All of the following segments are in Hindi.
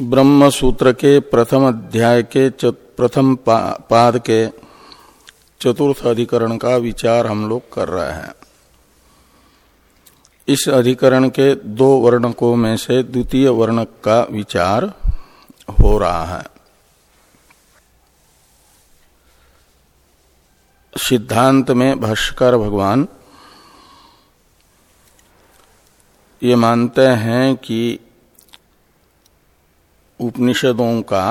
ब्रह्म सूत्र के प्रथम अध्याय के प्रथम पा, पाद के चतुर्थ अधिकरण का विचार हम लोग कर रहे हैं। इस अधिकरण के दो वर्णकों में से द्वितीय वर्णक का विचार हो रहा है। सिद्धांत में भाष्कर भगवान ये मानते हैं कि उपनिषदों का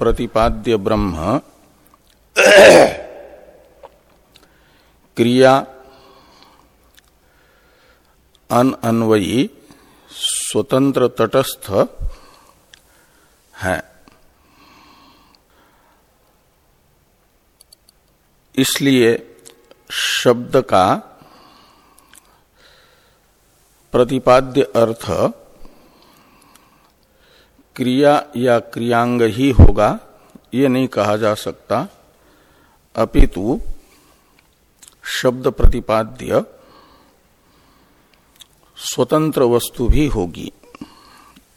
प्रतिपाद्य ब्रह्म क्रिया अन अन्वयी स्वतंत्र तटस्थ है। इसलिए शब्द का प्रतिपाद्य अर्थ क्रिया या क्रियांग ही होगा, ये नहीं कहा जा सकता। अपितु शब्द प्रतिपाद्य स्वतंत्र वस्तु भी होगी।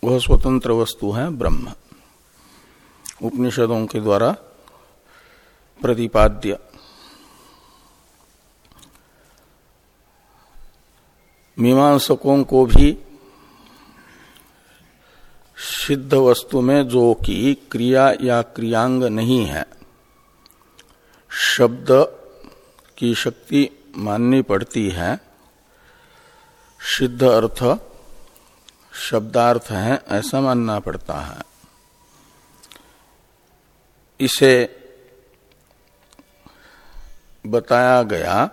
वह स्वतंत्र वस्तु है ब्रह्म। उपनिषदों के द्वारा प्रतिपाद्य। मीमांसकों को भी सिद्ध वस्तु में जो कि क्रिया या क्रियांग नहीं है। शब्द की शक्ति माननी पड़ती है। सिद्ध अर्थ, शब्दार्थ है, ऐसा मानना पड़ता है। इसे बताया गया,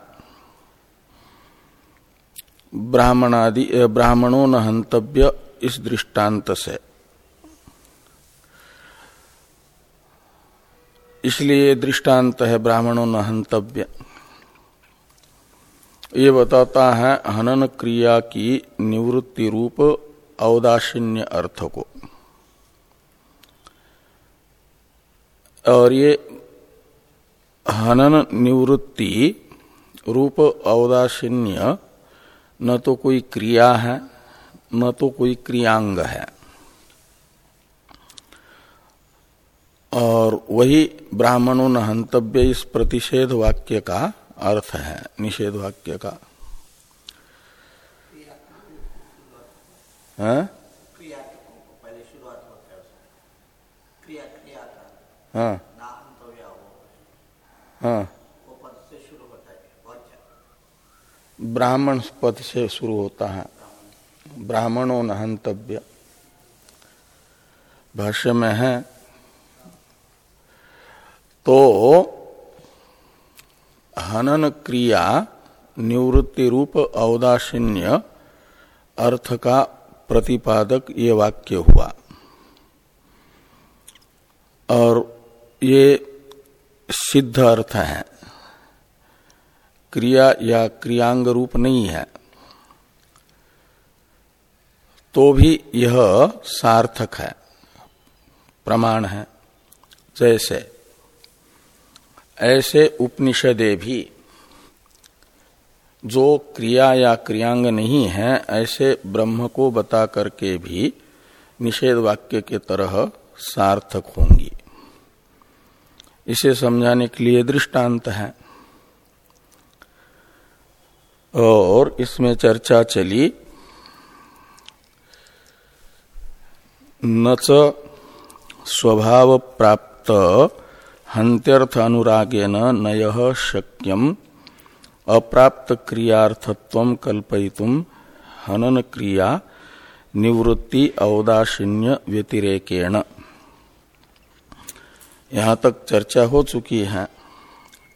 ब्राह्मणादि, ब्राह्मणों न हंतव्य इस दृष्टांत से। इसलिए दृष्टांत है ब्राह्मणों न हंतव्य। ये बताता है हनन क्रिया की निवृत्ति रूप औदासीन्य अर्थ को। और ये हनन निवृत्ति रूप औदासीन्य न तो कोई क्रिया है, न तो कोई क्रियांग है। और वही ब्राह्मणों न हंतव्य इस प्रतिषेध वाक्य का अर्थ है, निषेध वाक्य का। हाँ? हाँ। हाँ। ब्राह्मण पद से शुरू होता है। ब्राह्मणों न हंतव्य। भाष्य में है तो हनन क्रिया निवृत्ति रूप औदासीन्य अर्थ का प्रतिपादक ये वाक्य हुआ। और ये सिद्ध अर्थ है। क्रिया या क्रियांग रूप नहीं है। तो भी यह सार्थक है। प्रमाण है। जैसे ऐसे उपनिषदे भी, जो क्रिया या क्रियांग नहीं है, ऐसे ब्रह्म को बता करके भी निषेध वाक्य के तरह सार्थक होंगी। इसे समझाने के लिए दृष्टांत है। और इसमें चर्चा चली, न स्वभाव प्राप्त हंत्यर्थ अनुरागेन नय शक्यम अप्राप्त क्रियार्थत्व कल्पयितुम हनन क्रिया निवृत्ति औदासीन्य व्यतिरेकेण। यहाँ तक चर्चा हो चुकी है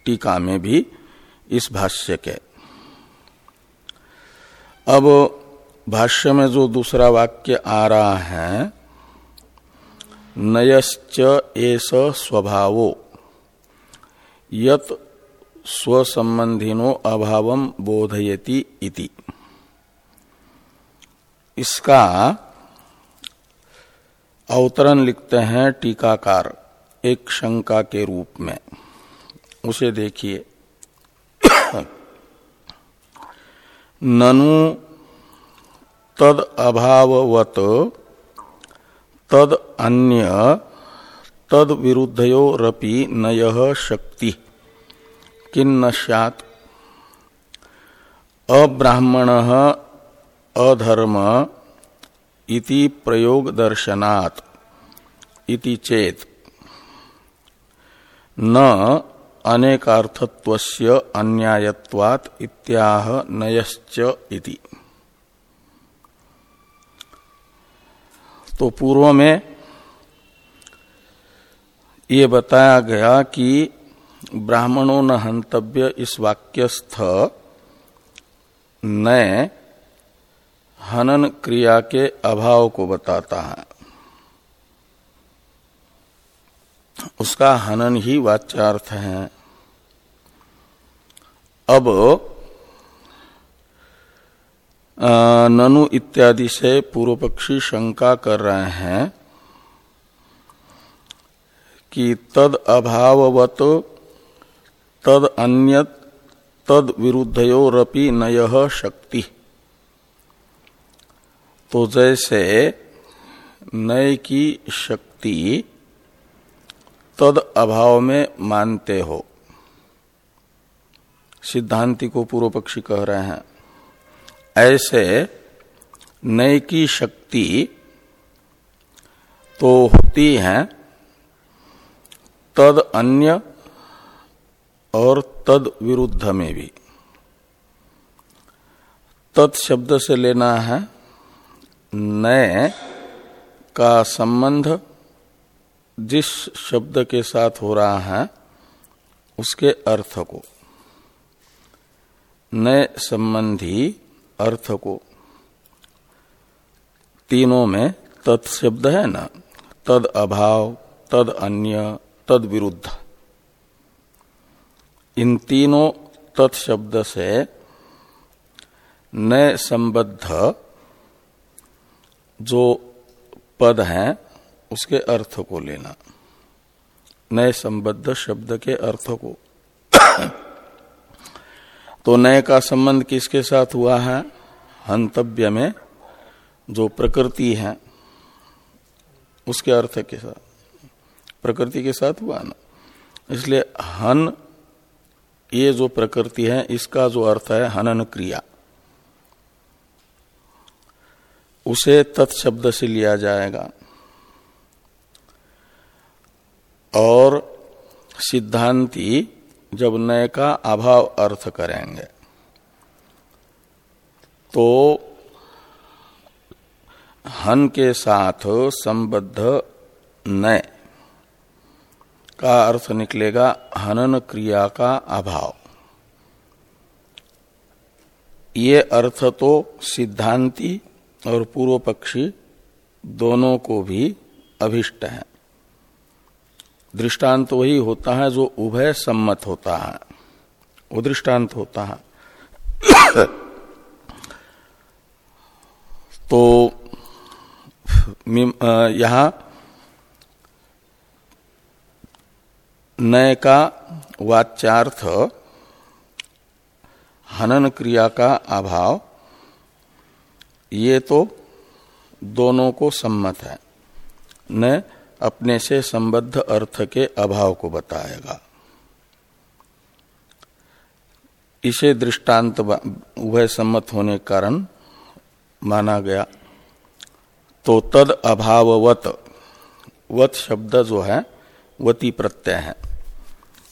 टीका में भी इस भाष्य के। अब भाष्य में जो दूसरा वाक्य आ रहा है, नयश्च एस स्वभावो। यत स्वसंबंधिनो अभाव बोधयति इति। इसका अवतरण लिखते हैं टीकाकार एक शंका के रूप में। उसे देखिए। ननु तद अभाववत तद अन्य तद विरुद्धयोरपि नय शक्ति। किन्न सैत अब्राह्मण अधर्म इति प्रयोग दर्शनात् इति चेत। न अनेकार्थत्वस्य अन्यायत्वात् इत्याह नयश्च इति। तो पूर्व में ये बताया गया कि ब्राह्मणों न हंतव्य इस वाक्यस्थ नए हनन क्रिया के अभाव को बताता है। उसका हनन ही वाच्यार्थ है। अब ननु इत्यादि से पूर्व पक्षी शंका कर रहे हैं कि तद अभाववत, तद अन्य तद विरुद्धयोरपि नय शक्ति। तो जैसे नय की शक्ति तद अभाव में मानते हो। सिद्धांति को पूर्व पक्षी कह रहे हैं। ऐसे नय की शक्ति तो होती है तद अन्य और तद विरुद्ध में भी। तत्शब्द से लेना है, नए का संबंध जिस शब्द के साथ हो रहा है, उसके अर्थ को। नए संबंधी अर्थ को। तीनों में तत्शब्द है ना? तद अभाव, तद अन्य तद विरुद्ध इन तीनों तत्शब्द से नए संबद्ध जो पद हैं, उसके अर्थ को लेना। नए संबद्ध शब्द के अर्थ को। तो नए का संबंध किसके साथ हुआ है? हंतव्य में जो प्रकृति है, उसके अर्थ के साथ। प्रकृति के साथ हुआ ना। इसलिए हन, ये जो प्रकृति है, इसका जो अर्थ है हनन क्रिया। उसे तत्शब्द से लिया जाएगा। और सिद्धांति जब नय का अभाव अर्थ करेंगे तो हन के साथ संबद्ध नय का अर्थ निकलेगा हनन क्रिया का अभाव। ये अर्थ तो सिद्धांति और पूर्व पक्षी दोनों को भी अभिष्ट है। दृष्टांत वही होता है जो उभय सम्मत होता है। वो दृष्टांत होता है। तो यहाँ नय का वाच्यार्थ, हनन क्रिया का अभाव, ये तो दोनों को सम्मत है। न अपने से संबद्ध अर्थ के अभाव को बताएगा। इसे दृष्टांत वह सम्मत होने कारण माना गया। तो तद अभाववत, वत शब्द जो है, वती प्रत्यय है।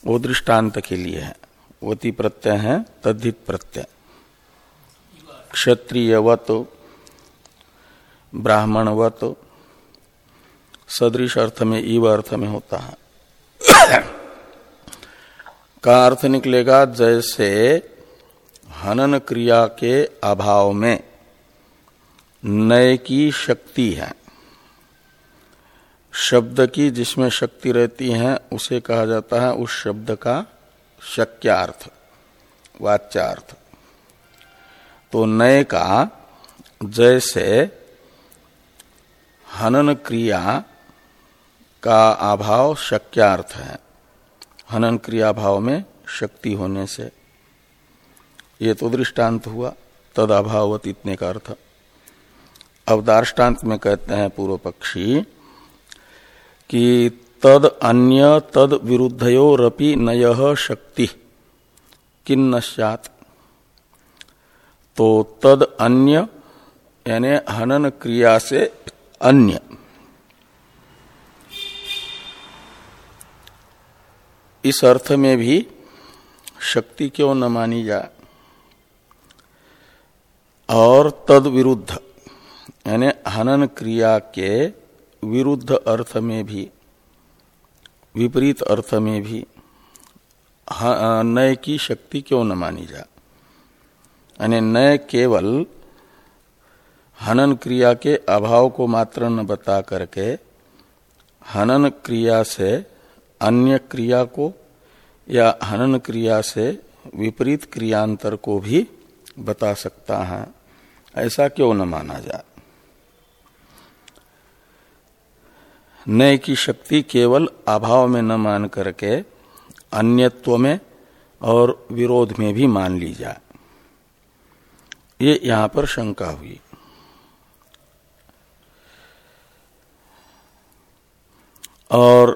वो दृष्टांत के लिए है। वती प्रत्यय है, तद्धित प्रत्यय। क्षत्रियवत, ब्राह्मणवत, सदृश अर्थ में इव अर्थ में होता है। का अर्थ निकलेगा, जैसे हनन क्रिया के अभाव में नय की शक्ति है। शब्द की जिसमें शक्ति रहती है, उसे कहा जाता है उस शब्द का शक्यार्थ, वाच्यार्थ। तो नय का जैसे हनन क्रिया का अभाव शक्यार्थ है। हनन क्रिया भाव में शक्ति होने से ये तो दृष्टांत हुआ, तद अभावत इतने का अर्थ। अब दार्टान्त में कहते हैं पूर्व पक्षी कि तद अन्य तद विरुद्धयोरपि नय शक्ति। किन्न तो तद अन्य, यानी हनन क्रिया से अन्य। इस अर्थ में भी शक्ति क्यों न मानी जाए? और तद विरुद्ध, यानी हनन क्रिया के विरुद्ध अर्थ में भी, विपरीत अर्थ में भी नय की शक्ति क्यों न मानी जा? यानी नय केवल हनन क्रिया के अभाव को मात्र न बता करके हनन क्रिया से अन्य क्रिया को या हनन क्रिया से विपरीत क्रियांतर को भी बता सकता है। ऐसा क्यों न माना जाए नय की शक्ति केवल अभाव में न मान करके अन्यत्व में और विरोध में भी मान ली जाए ये यहाँ पर शंका हुई। और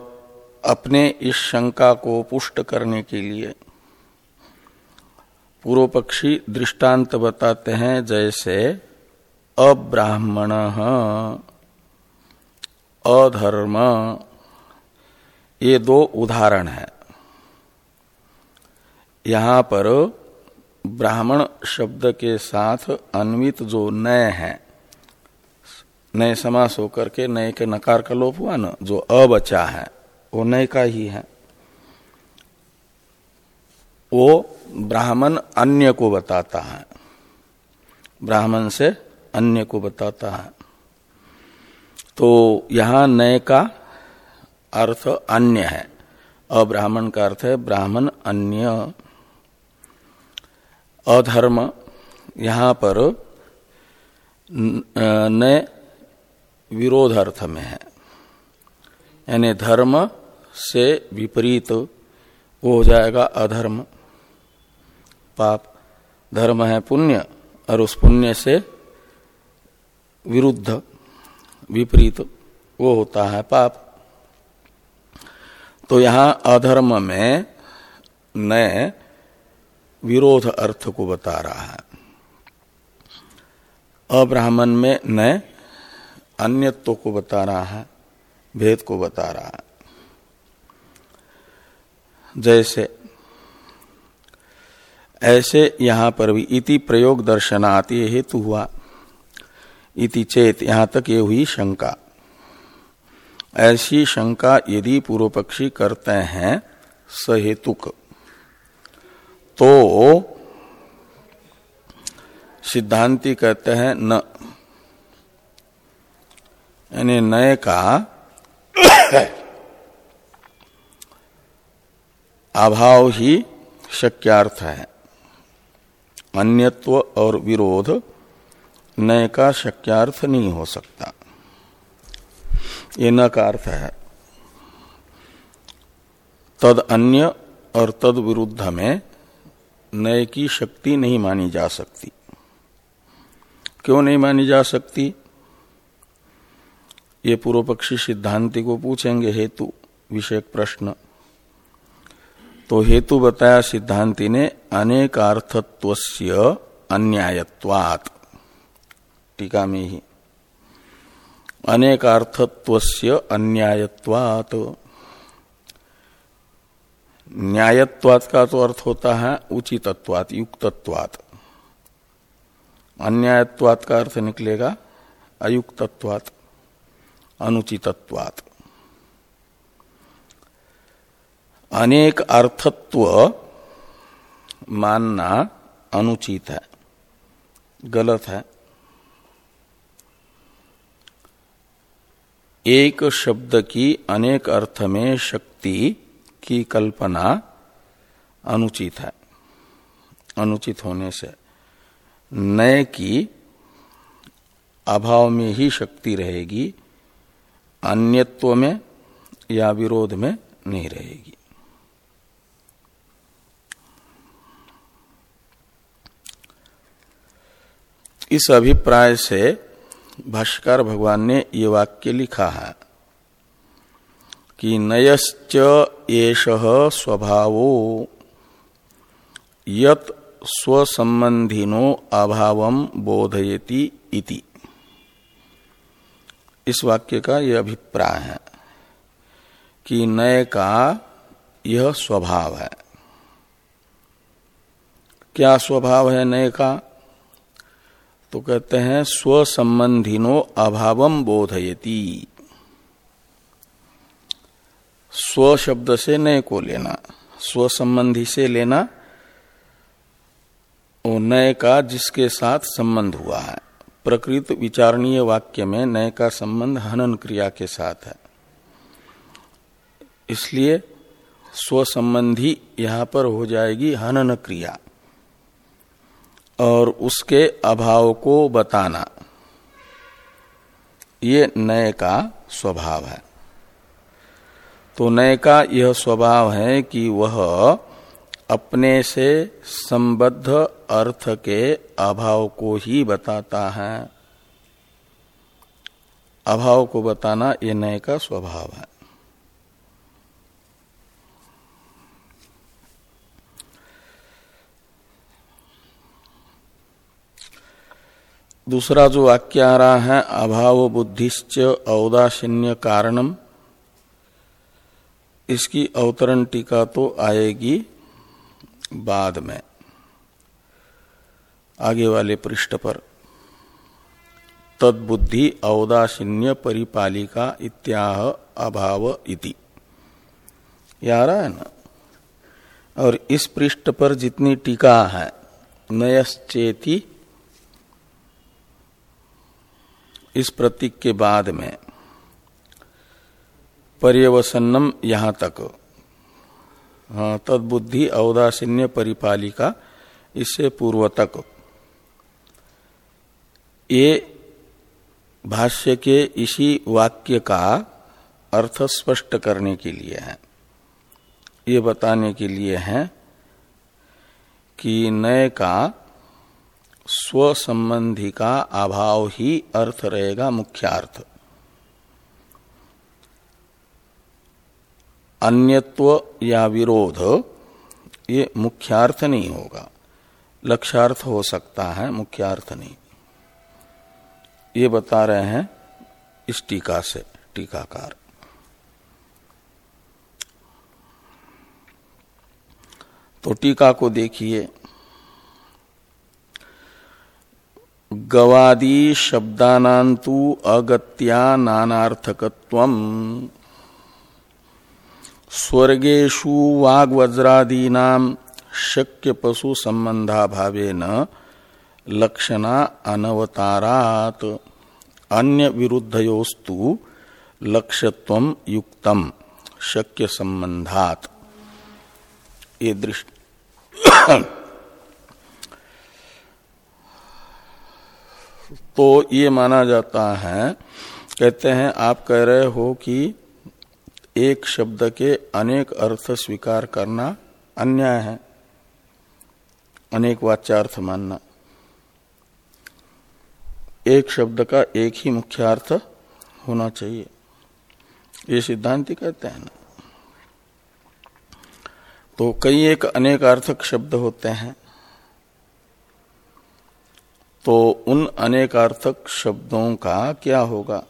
अपने इस शंका को पुष्ट करने के लिए पूर्व पक्षी दृष्टांत बताते हैं, जैसे अब्राह्मण अधर्म। ये दो उदाहरण है। यहाँ पर ब्राह्मण शब्द के साथ अन्वित जो नय है, नए समास होकर के, नए के नकार का लोप हुआ ना, जो अबचा है, वो नए का ही है। वो ब्राह्मण अन्य को बताता है। ब्राह्मण से अन्य को बताता है। तो यहाँ नए का अर्थ अन्य है। अब्राह्मण का अर्थ है ब्राह्मण अन्य। अधर्म, यहाँ पर नए विरोध अर्थ में है। यानी धर्म से विपरीत वो हो जाएगा अधर्म। पाप, धर्म है पुण्य, और उस पुण्य से विरुद्ध विपरीत वो होता है पाप। तो यहाँ अधर्म में नए विरोध अर्थ को बता रहा है। अब्राह्मण में नए अन्यत्व को बता रहा है, भेद को बता रहा है। जैसे, ऐसे यहाँ पर भी इति प्रयोग दर्शनात् हेतु हुआ। इति चेत यहाँ तक ये हुई शंका। ऐसी शंका यदि पूर्व पक्षी करते हैं, सहेतुक। तो सिद्धांति कहते हैं न। यानी नए का अभाव ही शक्यार्थ है। अन्यत्व और विरोध नए का शक्यार्थ नहीं हो सकता। ये न का अर्थ है। तद अन्य और तद विरुद्ध में नए की शक्ति नहीं मानी जा सकती। क्यों नहीं मानी जा सकती? ये पूर्व पक्षी सिद्धांति को पूछेंगे, हेतु विषयक प्रश्न। तो हेतु बताया सिद्धांति ने अनेकार्थत्व अन्यायत्वात्। टीका में ही। अनेकार्थत्व अन्यायत्वात्। न्यायत्वात् का तो अर्थ होता है उचितत्वात्, युक्तत्वात्। अन्यायत्वात् का अर्थ निकलेगा अयुक्तत्वात्, अनुचितत्वात्। अनेक अर्थत्व मानना अनुचित है, गलत है। एक शब्द की अनेक अर्थ में शक्ति की कल्पना अनुचित है। अनुचित होने से नए की अभाव में ही शक्ति रहेगी, अन्यत्व में या विरोध में नहीं रहेगी। इस अभिप्राय से भाष्कर भगवान ने ये वाक्य लिखा है कि नयश्च एष स्वभावो यत स्वसंबंधिनो अभाव बोधयति इति। इस वाक्य का यह अभिप्राय है कि नय का यह स्वभाव है। क्या स्वभाव है नय का? तो कहते हैं स्व संबंधिनो अभावम बोधयति। स्व शब्द से नय को लेना स्व संबंधी से लेना, वो नय का जिसके साथ संबंध हुआ है। प्रकृत विचारणीय वाक्य में नय का संबंध हनन क्रिया के साथ है। इसलिए स्व संबंधी यहाँ पर हो जाएगी हनन क्रिया। और उसके अभाव को बताना। ये नय का स्वभाव है। तो नय का यह स्वभाव है कि वह अपने से संबद्ध अर्थ के अभाव को ही बताता है। अभाव को बताना ये नय का स्वभाव है। दूसरा जो वाक्य आ रहा है अभाव बुद्धिश्च औदासीन्य कारणम इसकी अवतरण टीका तो आएगी बाद में। आगे वाले पृष्ठ पर। तदबुद्धि औदासीन्य परिपालिका इत्याह अभाव इति। आ रहा है ना? और इस पृष्ठ पर जितनी टीका है, नयश्चेती इस प्रतीक के बाद में पर्यवसन्नम यहाँ तक। हाँ तदबुद्धि औदासीन्य परिपालिका, इससे पूर्व तक। ये भाष्य के इसी वाक्य का अर्थ स्पष्ट करने के लिए है। ये बताने के लिए है कि नय का स्व संबंधी का अभाव ही अर्थ रहेगा मुख्यार्थ। अन्यत्व या विरोध, ये मुख्यार्थ नहीं होगा। लक्ष्यार्थ हो सकता है, मुख्यार्थ नहीं। ये बता रहे हैं इस टीका से, टीकाकार। तो टीका को देखिए। गवादी शब्दानांतु अगत्या नानार्थकत्व स्वर्गेशु वाग्वज्रादीना शक्य पशु संबंधाभावेन लक्षणा अनवतारात। अन्य विरुद्धयोस्तु लक्ष्यत्व युक्तम शक्य संबंधात ये दृष्टि तो ये माना जाता है, कहते हैं, आप कह रहे हो कि एक शब्द के अनेक अर्थ स्वीकार करना अन्याय है। अनेक वाच्यार्थ मानना। एक शब्द का एक ही मुख्य अर्थ होना चाहिए। ये सिद्धांति कहते हैं ना। तो कई एक अनेक अर्थक शब्द होते हैं। तो उन अनेकार्थक शब्दों का क्या होगा?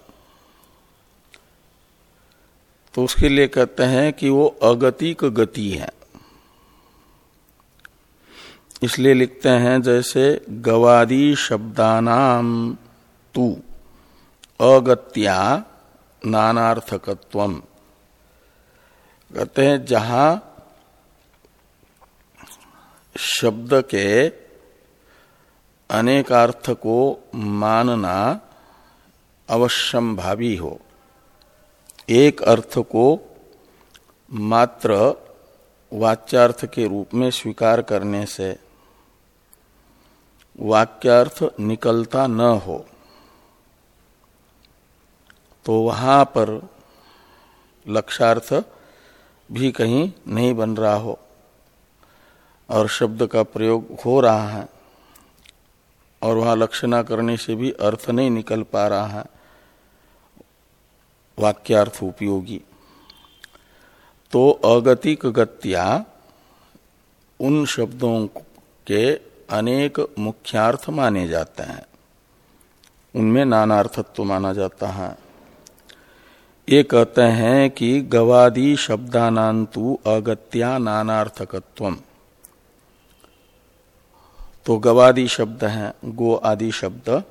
तो उसके लिए कहते हैं कि वो अगतिक गति है। इसलिए लिखते हैं जैसे गवादी शब्दानाम तू, अगत्या नानार्थकत्व कहते हैं जहाँ शब्द के अनेकार्थ को मानना अवश्यम भावी हो। एक अर्थ को मात्र वाच्यार्थ के रूप में स्वीकार करने से वाक्यार्थ निकलता न हो। तो वहाँ पर लक्षार्थ भी कहीं नहीं बन रहा हो और शब्द का प्रयोग हो रहा है। और वहाँ लक्षणा करने से भी अर्थ नहीं निकल पा रहा है। वाक्यार्थ उपयोगी। तो अगतिक गत्या, उन शब्दों के अनेक मुख्यार्थ माने जाते हैं। उनमें नानार्थत्व माना जाता है। ये कहते हैं कि गवादी शब्दानांतु अगत्या नानार्थकत्व तो गवादी शब्द हैं, गो आदि शब्द।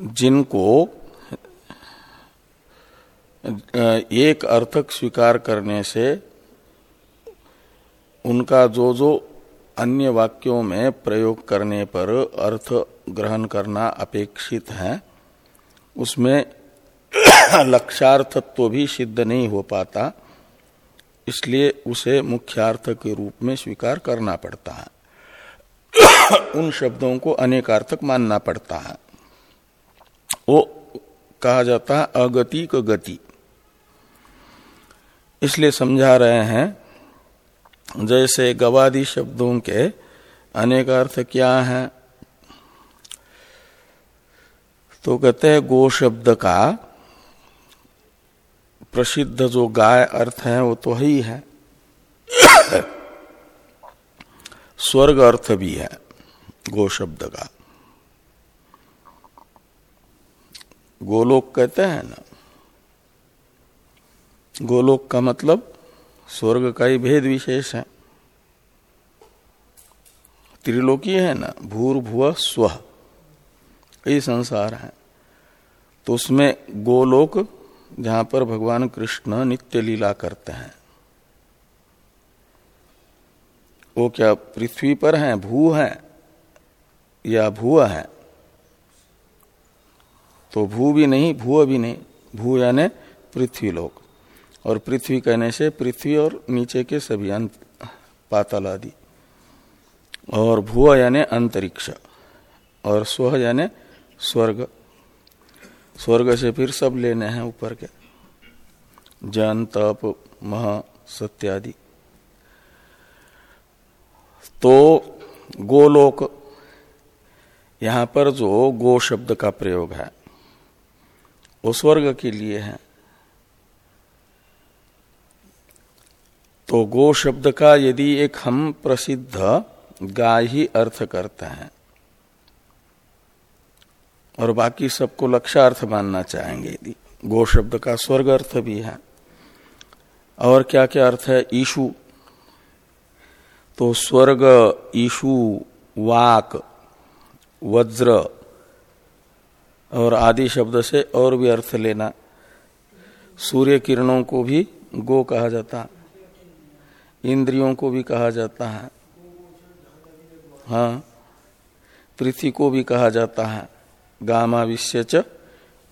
जिनको एक अर्थक स्वीकार करने से उनका जो जो अन्य वाक्यों में प्रयोग करने पर अर्थ ग्रहण करना अपेक्षित है, उसमें लक्षार्थत्व भी सिद्ध नहीं हो पाता। इसलिए उसे मुख्यार्थ के रूप में स्वीकार करना पड़ता है। उन शब्दों को अनेकार्थक मानना पड़ता है। वो कहा जाता है, अगति को गति। इसलिए समझा रहे हैं, जैसे गवादी शब्दों के अनेक अर्थ क्या है? तो कहते हैं, गो शब्द का प्रसिद्ध जो गाय अर्थ है, वो तो ही है। स्वर्ग अर्थ भी है, गो शब्द का। गोलोक कहते हैं ना, गोलोक का मतलब स्वर्ग का ही भेद विशेष है। त्रिलोकी है ना, भूर भूर्भुव स्व यही संसार है। तो उसमें गोलोक जहाँ पर भगवान कृष्ण नित्य लीला करते हैं। वो क्या पृथ्वी पर है, भू है, या भूव है? तो भू भी नहीं भू भी नहीं। भू यानी पृथ्वी लोक। और पृथ्वी कहने से पृथ्वी और नीचे के सभी अंत पातल आदि और भू यानी अंतरिक्ष। और स्व यानी स्वर्ग। स्वर्ग से फिर सब लेने हैं ऊपर के। जन, तप, मह, सत्यादि। तो गोलोक, यहाँ पर जो गो शब्द का प्रयोग है, वो स्वर्ग के लिए है। तो गो शब्द का यदि एक हम प्रसिद्ध गाय ही अर्थ करते हैं और बाकी सबको लक्षार्थ मानना चाहेंगे। यदि गो शब्द का स्वर्ग अर्थ भी है। और क्या क्या अर्थ है? ईशु। तो स्वर्ग, ईशु, वाक, वज्र और आदि शब्द से और भी अर्थ लेना। सूर्य किरणों को भी गो कहा जाता। इंद्रियों को भी कहा जाता है। हाँ पृथ्वी को भी कहा जाता है। गामा विश्य च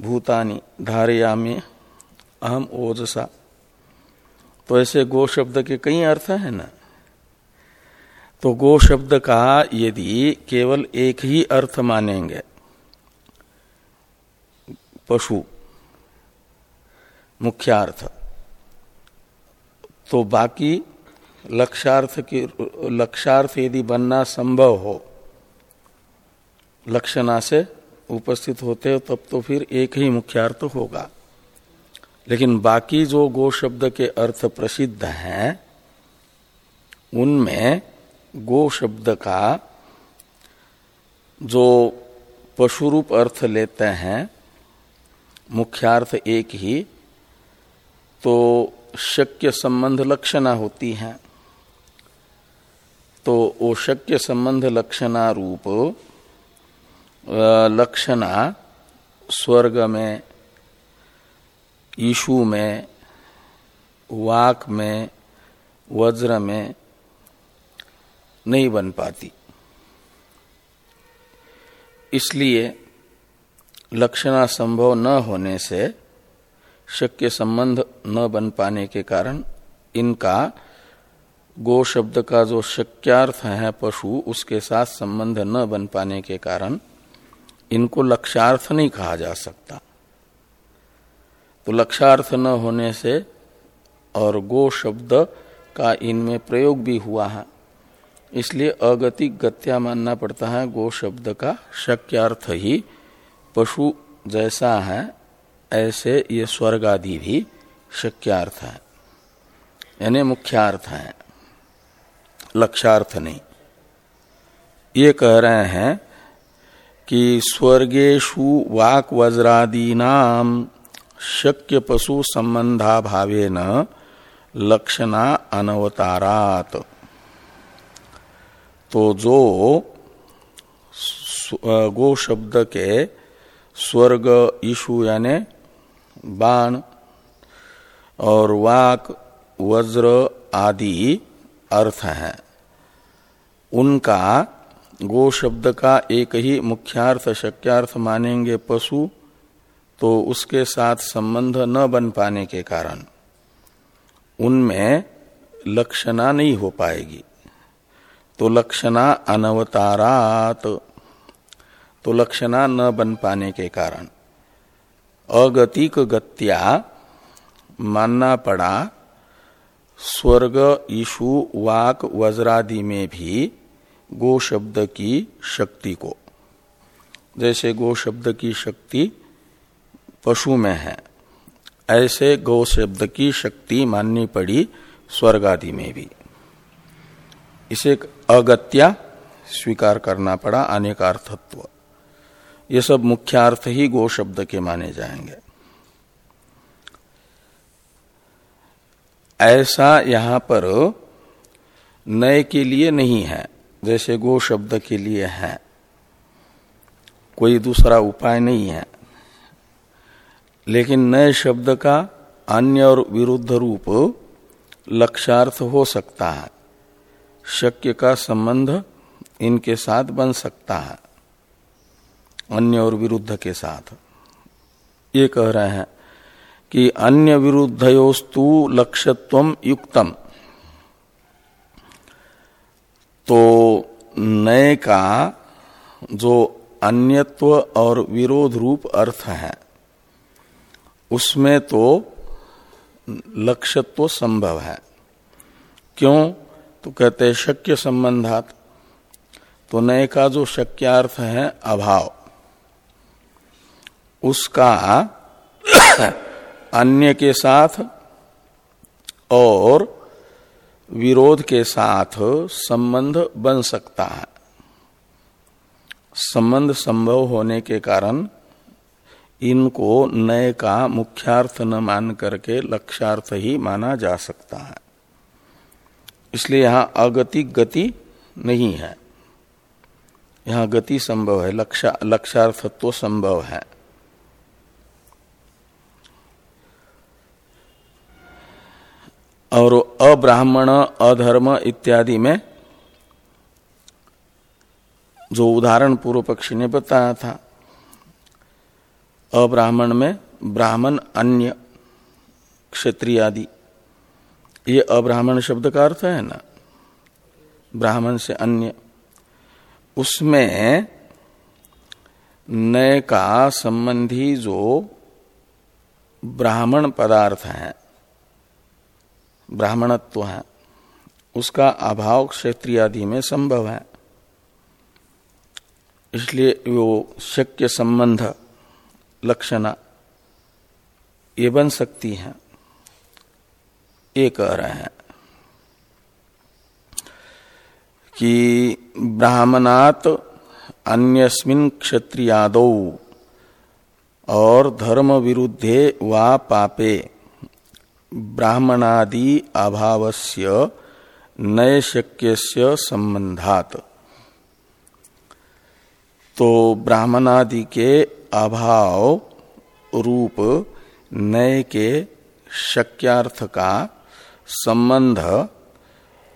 भूतानी धारयामी। अहम ओजसा। तो ऐसे गो शब्द के कई अर्थ है ना? तो गो शब्द का यदि केवल एक ही अर्थ मानेंगे, पशु, मुख्यार्थ तो बाकी लक्षार्थ की, लक्षार्थ यदि बनना संभव हो, लक्षणा से उपस्थित होते हो, तब तो फिर एक ही मुख्यार्थ होगा। लेकिन बाकी जो गो शब्द के अर्थ प्रसिद्ध हैं, उनमें गो शब्द का जो पशुरूप अर्थ लेते हैं, मुख्यार्थ एक ही तो शक्य संबंध लक्षणा होती है। तो वो शक्य संबंध लक्षणा रूप लक्षणा स्वर्ग में ईशु में वाक में वज्र में नहीं बन पाती इसलिए लक्षणा संभव न होने से शक्य संबंध न बन पाने के कारण इनका गो शब्द का जो शक्यार्थ है पशु उसके साथ संबंध न बन पाने के कारण इनको लक्षार्थ नहीं कहा जा सकता। तो लक्षार्थ न होने से और गो शब्द का इनमें प्रयोग भी हुआ है। इसलिए अगतिक गत्या मानना पड़ता है, गो शब्द का शक्यार्थ ही। पशु जैसा है, ऐसे ये स्वर्ग आदि भी शक्यार्थ है। यानी मुख्यार्थ है, लक्षार्थ नहीं। ये कह रहे हैं कि स्वर्गेशु वाक वज्रादीनाम शक्य पशु संबंधा भावे न लक्षणा अनवतारात। तो जो गो शब्द के स्वर्ग ईशु यानि बाण और वाक, वज्र आदि अर्थ है। उनका गो शब्द का एक ही मुख्यार्थ शक्यार्थ मानेंगे पशु तो उसके साथ संबंध न बन पाने के कारण। उनमें लक्षणा नहीं हो पाएगी। तो लक्षणा अनवतारात तो लक्षणा न बन पाने के कारण। अगतिक गत्या मानना पड़ा, स्वर्ग, ईशु, वाक, वज्रादि में भी गो शब्द की शक्ति को। जैसे गो शब्द की शक्ति पशु में है, ऐसे गौ शब्द की शक्ति माननी पड़ी स्वर्ग आदि में भी। इसे अगत्या स्वीकार करना पड़ा अनेकार्थत्व। ये सब मुख्यार्थ ही गो शब्द के माने जाएँगे। ऐसा यहाँ पर नए के लिए नहीं है। जैसे गो शब्द के लिए है। कोई दूसरा उपाय नहीं है। लेकिन नए शब्द का अन्य और विरुद्ध रूप लक्षार्थ हो सकता है। शक्य का संबंध इनके साथ बन सकता है, अन्य और विरुद्ध के साथ। ये कह रहे हैं कि अन्य विरुद्धयोस्तु लक्ष्यत्व युक्तम। तो नए का जो अन्यत्व और विरोध रूप अर्थ है, उसमें तो लक्ष्यत्व संभव है। क्यों? तो कहते हैं, शक्य संबंधात। तो नए का जो शक्यार्थ है, अभाव। उसका अन्य के साथ और विरोध के साथ संबंध बन सकता है। संबंध संभव होने के कारण इनको नए का मुख्यार्थ न मान करके लक्ष्यार्थ ही माना जा सकता है। इसलिए यहाँ अगतिक गति नहीं है। यहाँ गति संभव है लक्ष्यार्थत्व संभव है। और अब्राह्मण, अधर्म इत्यादि में जो उदाहरण पूर्व पक्षी ने बताया था, अब्राह्मण में ब्राह्मण, अन्य क्षत्रिय आदि, ये अब्राह्मण शब्द का अर्थ है ना? ब्राह्मण से अन्य। उसमें नय का संबंधी जो ब्राह्मण पदार्थ है ब्राह्मणत्व है, उसका अभाव क्षेत्रीय आदि में संभव है। इसलिए वो शक्य संबंध लक्षणा ये बन सकती है। ये कह रहे हैं कि ब्राह्मणात अन्यस्मिन क्षत्रियादौ और धर्म विरुद्धे वा पापे। ब्राह्मणादि अभावस्य नय शक्य संबंधात तो ब्राह्मणादि के अभाव रूप नय के शक्यार्थ का संबंध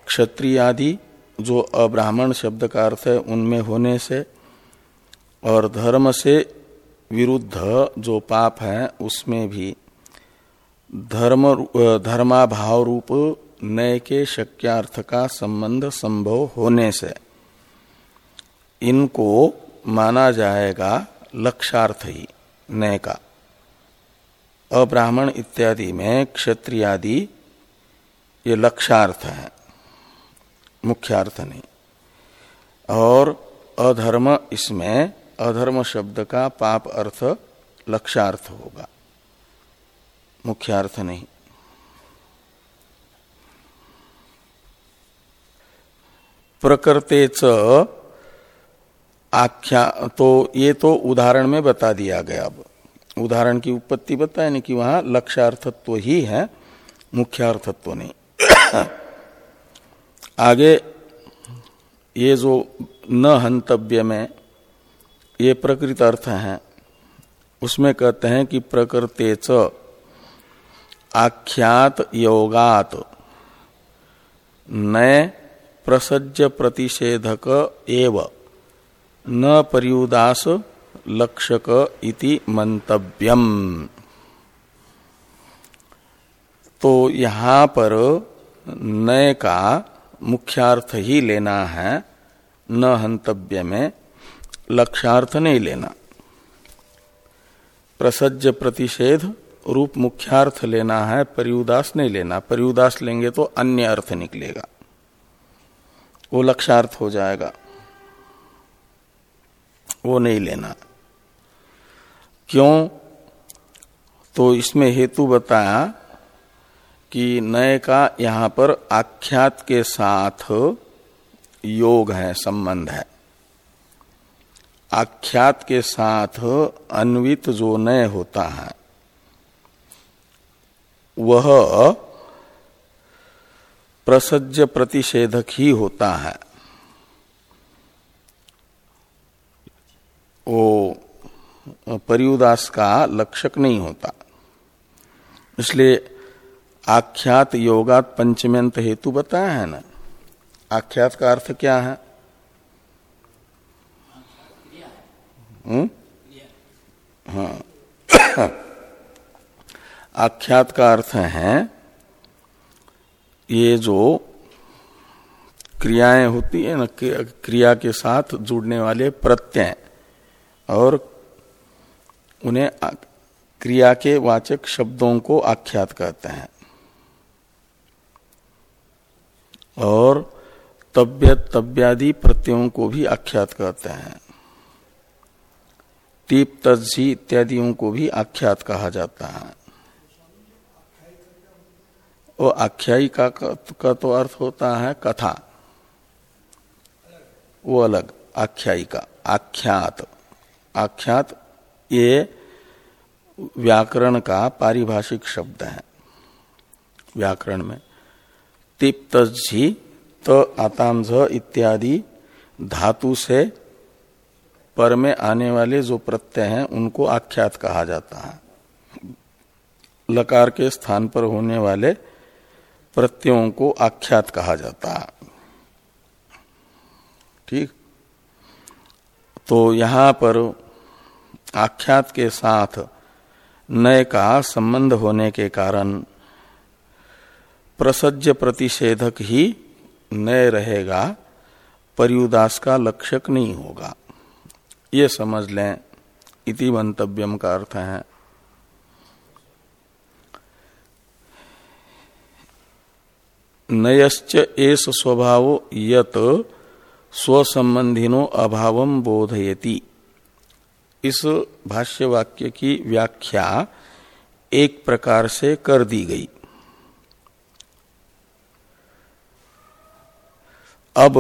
क्षत्रियादि, जो अब्राह्मण शब्द का अर्थ है, उनमें होने से और धर्म से विरुद्ध जो पाप है, उसमें भी धर्म धर्माभाव रूप नय के शक्यार्थ का संबंध संभव होने से इनको माना जाएगा लक्षार्थ ही नय का। अब्राह्मण इत्यादि में क्षत्रियादि ये लक्षार्थ है, मुख्यार्थ नहीं। और अधर्म इसमें अधर्म शब्द का पाप अर्थ लक्षार्थ होगा। मुख्य अर्थ नहीं। प्रकृत आख्या तो ये तो उदाहरण में बता दिया गया अब। उदाहरण की उत्पत्ति बता यानी कि वहाँ लक्ष्यार्थत्व ही है, मुख्यार्थत्व नहीं। आगे, ये जो न हंतव्य में ये प्रकृत अर्थ है, उसमें कहते हैं कि प्रकृत आख्यात योगात। नए प्रसज्ज प्रतिषेधक एव। न पर्युदास लक्षक इति मंतव्यम। तो यहाँ पर नय का मुख्यार्थ ही लेना है, न हंतव्य में लक्ष्यार्थ नहीं लेना। प्रसज्ज प्रतिषेध रूप मुख्यार्थ लेना है परियुदास नहीं लेना। परियुदास लेंगे तो अन्य अर्थ निकलेगा। वो लक्ष्यार्थ हो जाएगा। वो नहीं लेना। क्यों? तो इसमें हेतु बताया कि नए का यहाँ पर आख्यात के साथ योग है, संबंध है। आख्यात के साथ अन्वित जो नय होता है वह प्रसज्ज प्रतिषेधक ही होता है। वो परियुदास का लक्षक नहीं होता। इसलिए आख्यात योगात पंचम्यंत हेतु बताया है ना? आख्यात का अर्थ क्या है? हम्म? हाँ आख्यात का अर्थ है, ये जो क्रियाएँ होती है ना क्रिया के साथ जुड़ने वाले प्रत्यय, और उन्हें क्रिया के वाचक शब्दों को आख्यात कहते हैं। और तब्य तब्यादि प्रत्ययों को भी आख्यात कहते हैं। तीप तजी इत्यादियों को भी आख्यात कहा जाता है। वो आख्यायिका का तो अर्थ होता है कथा। वो अलग, आख्यायिका, आख्यात। आख्यात ये व्याकरण का पारिभाषिक शब्द है। व्याकरण में तिप्त झी त आताम इत्यादि धातु से पर में आने वाले जो प्रत्यय हैं, उनको आख्यात कहा जाता है। लकार के स्थान पर होने वाले प्रत्ययों को आख्यात कहा जाता। है ठीक? तो यहाँ पर आख्यात के साथ नय का संबंध होने के कारण प्रसज्ज प्रतिषेधक ही नय रहेगा, परियुदास का लक्षक नहीं होगा। ये समझ लें, इति मंतव्यम का अर्थ है। नयश्च एस स्वभाव यत स्वसंबंधिनो अभाव बोधयति। इस भाष्य वाक्य की व्याख्या एक प्रकार से कर दी गई। अब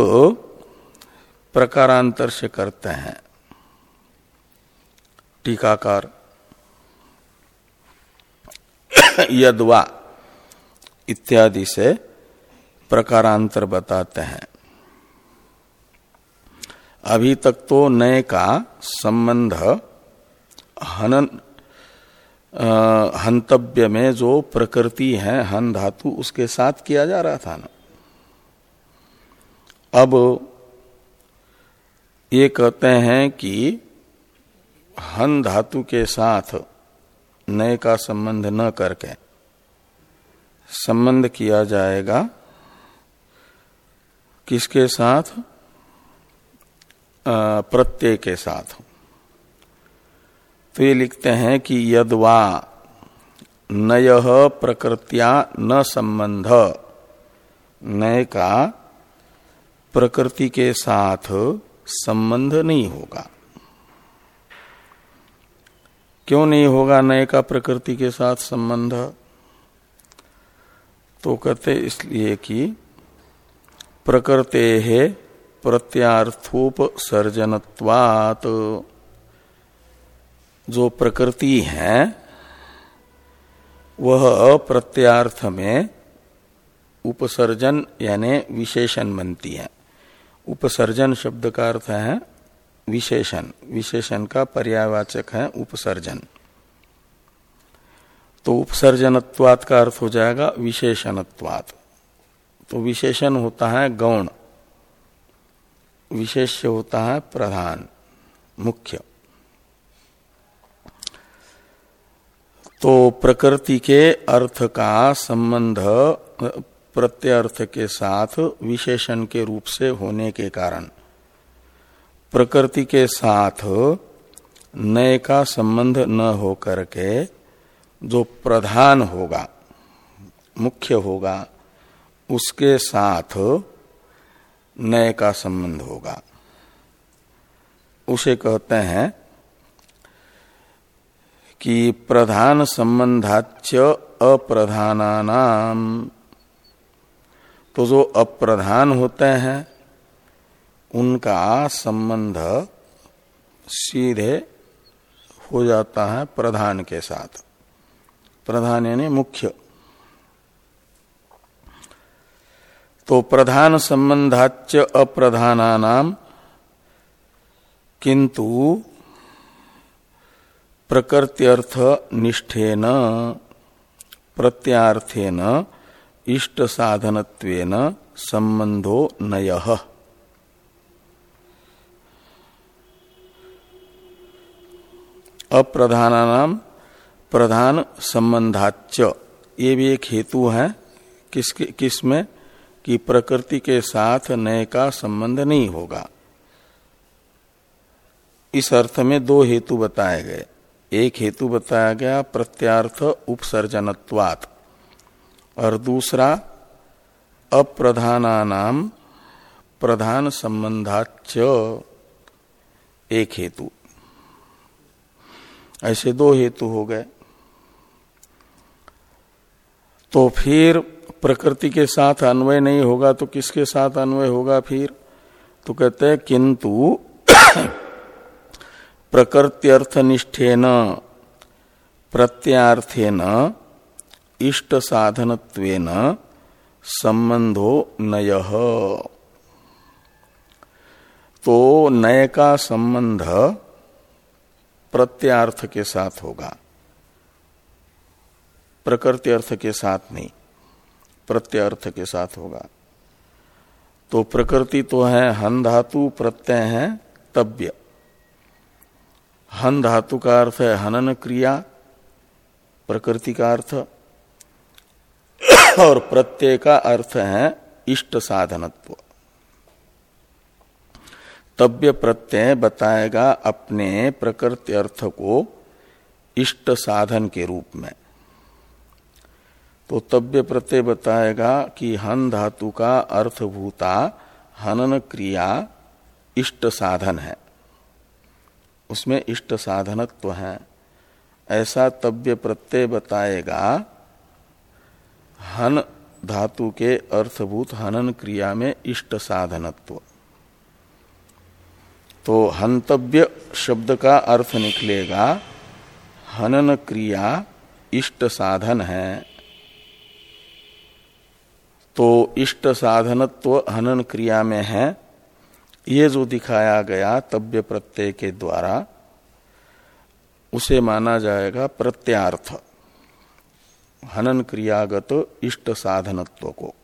प्रकारांतर से करते हैं। टीकाकार, यदवा इत्यादि से प्रकारांतर बताते हैं। अभी तक तो नए का संबंध हनन हंतव्य में जो प्रकृति है, हन धातु, उसके साथ किया जा रहा था ना। अब ये कहते हैं कि हन धातु के साथ नए का संबंध न करके संबंध किया जाएगा। किसके साथ? प्रत्यय के साथ। तो ये लिखते हैं कि यदवा नय प्रकृत्या न संबंध। नय का प्रकृति के साथ संबंध नहीं होगा। क्यों नहीं होगा नय का प्रकृति के साथ संबंध? तो कहते इसलिए कि प्रकृते है जो प्रकृति है, वह प्रत्यार्थ में उपसर्जन यानी विशेषण बनती है। उपसर्जन शब्द का अर्थ है विशेषण। विशेषण का पर्यावाचक है उपसर्जन। तो उपसर्जनत्वात का अर्थ हो जाएगा विशेषणत्वात। तो विशेषण होता है गौण। विशेष्य होता है प्रधान, मुख्य। तो प्रकृति के अर्थ का संबंध, प्रत्यर्थ के साथ विशेषण के रूप से होने के कारण। प्रकृति के साथ नए का संबंध न हो करके जो प्रधान होगा, मुख्य होगा उसके साथ नए का संबंध होगा। उसे कहते हैं कि प्रधान संबंधाच अप्रधानानाम। तो जो अप्रधान होते हैं, उनका संबंध सीधे हो जाता है प्रधान के साथ। प्रधान यानी मुख्य। तो प्रधान संबंधाच अप्रधानानाम किंतु प्रकृत्यर्थ निष्ठेन, प्रत्यार्थेन इष्ट साधनत्वेन संबंधो नय। अप्रधानानाम, प्रधान संबंधाच ये भी एक हेतु है किस किसमें कि प्रकृति के साथ नए का संबंध नहीं होगा। इस अर्थ में दो हेतु बताए गए। एक हेतु बताया गया, प्रत्यार्थ उपसर्जनत्वात्। और दूसरा अप्रधानानाम प्रधान संबंधाच एक हेतु। ऐसे दो हेतु हो गए। तो फिर प्रकृति के साथ अन्वय नहीं होगा तो किसके साथ अन्वय होगा फिर? तो कहते हैं, किंतु प्रकृत्यर्थनिष्ठेन, प्रत्यार्थेन इष्ट साधनत्वेन संबंधो नय। तो नय का संबंध प्रत्यार्थ के साथ होगा। प्रकृति अर्थ के साथ नहीं। प्रत्यर्थ के साथ होगा। तो प्रकृति तो है, हन धातु प्रत्यय है, तब्य। हन धातु का अर्थ है हनन क्रिया, प्रकृति का अर्थ। और प्रत्यय का अर्थ है इष्ट साधनत्व। तब्य प्रत्यय बताएगा अपने प्रकृति अर्थ को इष्ट साधन के रूप में। तो तब्य प्रत्यय बताएगा कि हन धातु का अर्थभूता, हनन क्रिया, इष्ट साधन है। उसमें इष्ट साधनत्व है। ऐसा तब्य प्रत्यय बताएगा, हन धातु के अर्थभूत हनन क्रिया में इष्ट साधनत्व। तो हंतव्य शब्द का अर्थ निकलेगा, हनन क्रिया इष्ट साधन है। तो इष्ट साधनत्व हनन क्रिया में है। ये जो दिखाया गया तब्य प्रत्यय के द्वारा, उसे माना जाएगा प्रत्यार्थ। हनन क्रियागत इष्ट साधनत्व को।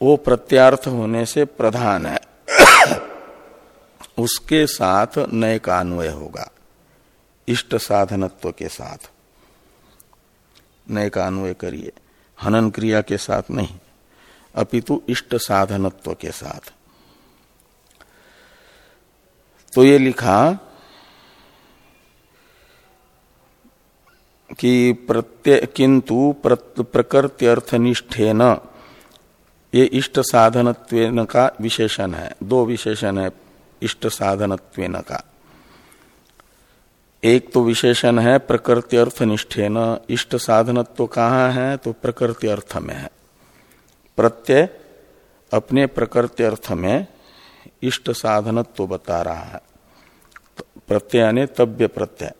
वो प्रत्यार्थ होने से प्रधान है। उसके साथ नए का अन्वय होगा, इष्ट साधनत्व के साथ। नए का अन्वय करिए। हनन क्रिया के साथ नहीं, अपितु इष्ट साधनत्व के साथ। तो ये लिखा कि प्रत्यय किंतु प्रकृति अर्थनिष्ठे न ये इष्ट साधनत्व का विशेषण है, दो विशेषण है इष्ट साधनत्व का। एक तो विशेषण है प्रकृति अर्थ निष्ठे न। इष्ट साधनत्व कहाँ है? तो प्रकृति अर्थ में है। प्रत्यय अपने प्रकृति अर्थ में इष्ट साधनत्व तो बता रहा है। प्रत्यय यानी तव्य प्रत्यय।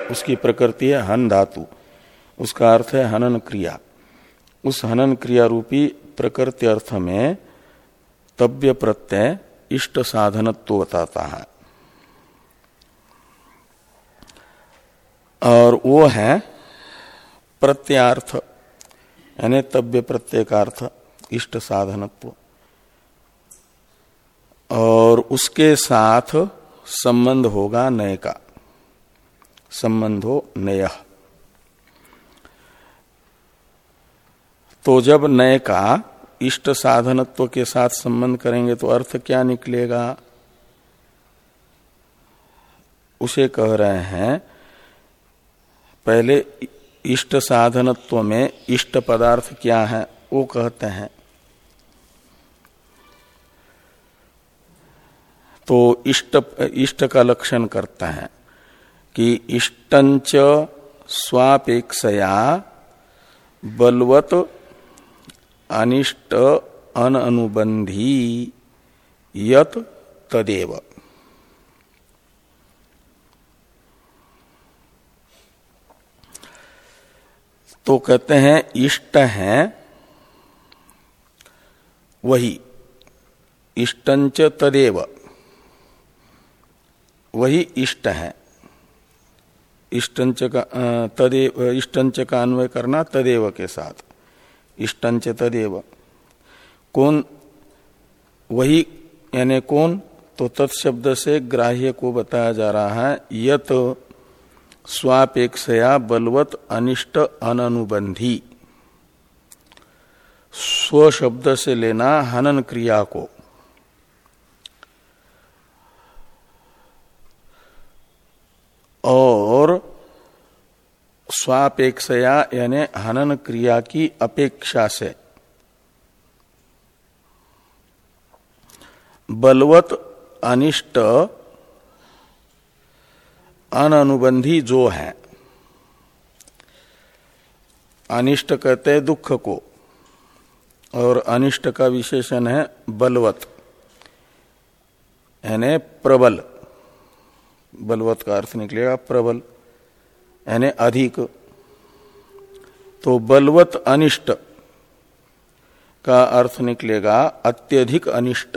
उसकी प्रकृति है हन धातु। उसका अर्थ है हनन क्रिया। उस हनन क्रिया रूपी प्रकृति अर्थ में तव्य प्रत्यय इष्ट साधनत्व तो बताता है। और वो है प्रत्यार्थ, यानी तव्य प्रत्यय इष्ट साधनत्व। और उसके साथ संबंध होगा नय का। संबंध हो नय। तो जब नय का इष्ट साधनत्व के साथ संबंध करेंगे तो अर्थ क्या निकलेगा? उसे कह रहे हैं पहले इष्ट साधनत्व में इष्ट पदार्थ क्या है, वो कहते हैं। तो इष्ट इष्ट का लक्षण करता है कि इष्टंच स्वापेक्षया बलवत अनिष्ट अनुबंधी यत तदेव। तो कहते हैं, इष्ट है, वही इष्टंच तदेव, वही इष्ट है। इष्टंच का तदेव इष्टंच का अन्वय करना तदेव के साथ। इष्टंच तदेव। कौन, वही, यानी कौन तो तत्शब्द से ग्राह्य को बताया जा रहा है, यत स्वापेक्षया बलवत अनिष्ट अनुबंधी स्व शब्द से लेना हनन क्रिया को। और स्वापेक्षया यानी हनन क्रिया की अपेक्षा से। बलवत अनिष्ट अनुबंधी जो है, अनिष्ट कहते दुख को, और अनिष्ट का विशेषण है बलवत, यानी प्रबल। बलवत का अर्थ निकलेगा प्रबल, यानी अधिक। तो बलवत अनिष्ट का अर्थ निकलेगा अत्यधिक अनिष्ट।